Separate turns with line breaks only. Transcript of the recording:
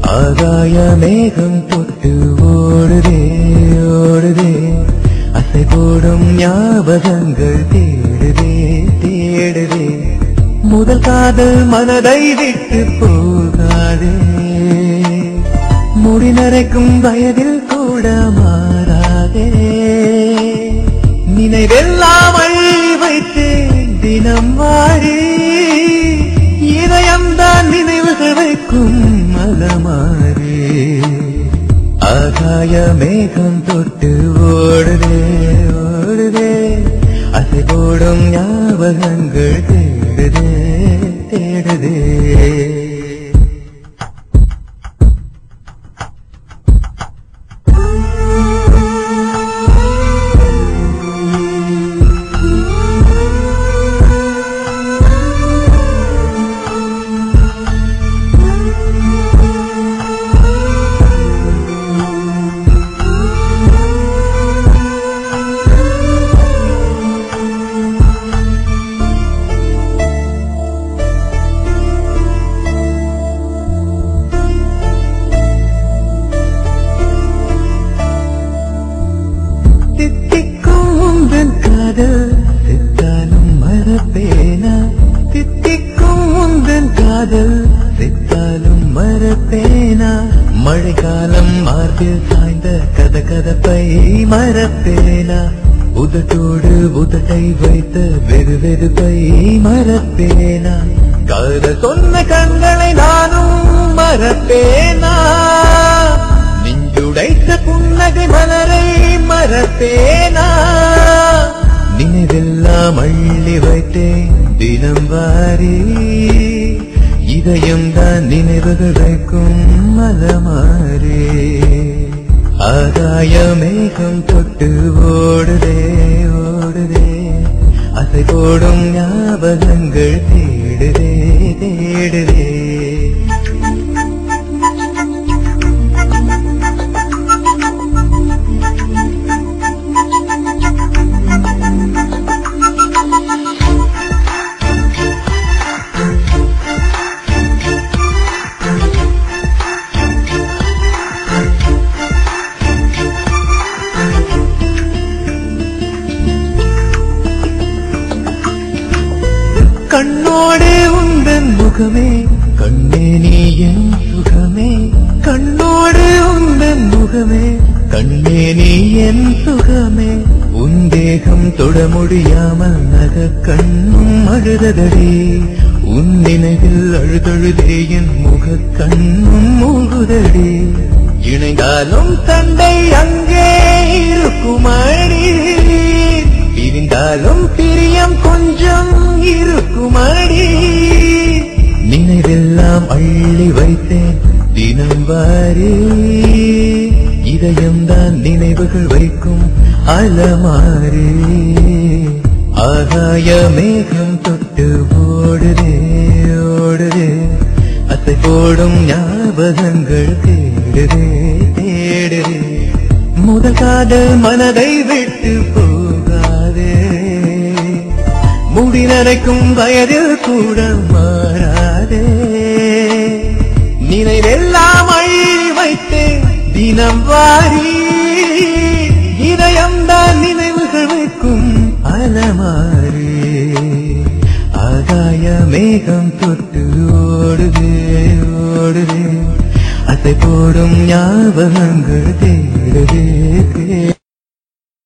ஆகாய மேகம் தொட்டு ஓடுதே ஓடுதே. அசை போடும் ஞாபகங்கள் தேடுதே தேடுதே. முதல் காதல் மனதை விட்டு போகாதே. முடிநரைக்கும் வயதில் கூட மாறாதே. நினைவெல்லாம் வைத்து தினம் வாரி ஆகாய மேகம் தொட்டு ஓடுதே ஓடுதே. அசை போடும் ஞாபகங்கள் தேடுதே தேடுதே. காதல் வித்தாலும் மறப்பேனா? மழைக்காலம் மார்பில் சாய்ந்த கத கதப்பை மறப்பேனா? உதட்டோடு உதட்டை வைத்த வெறு வெறுப்பை மறப்பேனா? கத சொன்ன கண்களை நானும் மறப்பேனா? நெஞ்சுடைத்த புன்னகை மலரை மறப்பேனா? நினைவெல்லாம் அள்ளி வைத்தேன் தினம் வாரி. இதயம் தான் நினைவுகள் வைக்கும் மலமாறே ஆகாய மேகம் தொட்டு ஓடுதே ஓடுதே. அசை போடும் ஞாபகங்கள் தேடுதே தேடுதே. முகமே கண்ணே நீ என் சுகமே. கண்ணோடு உந்தன் முகமே கண்ணே நீ என் சுகமே. உன் தேகம் தொட முடியாமல் நக கண்ணும் அழுததடே. உன் நினைவில் அழுதழுதே என் முக கண்ணும் மூழ்குதடி இணைந்தாலும் தந்தை அங்கே தினம் வாரி. இதயம்தான் நினைவுகள் வைக்கும் அலமாறு ஆகாய மேகம் தொட்டு ஓடுதே ஓடுதே. அத்தை போடும் ஞாபகங்கள் தேடுதே தேடுதே. முதல் காதல் மனதை விட்டு போகாதே. முடி நரைக்கும் வயதில் கூட மாறாதே. நினைவெல்லாம் வைத்தேன் தினம் வாரி இதயம்தான் நினைவுகள் வைக்கும் அலமாரி. ஆகாய மேகம் தொட்டு ஓடுதே ஓடுதே. அசை போடும் ஞாபகங்கள் தேடுதே தேடுதே.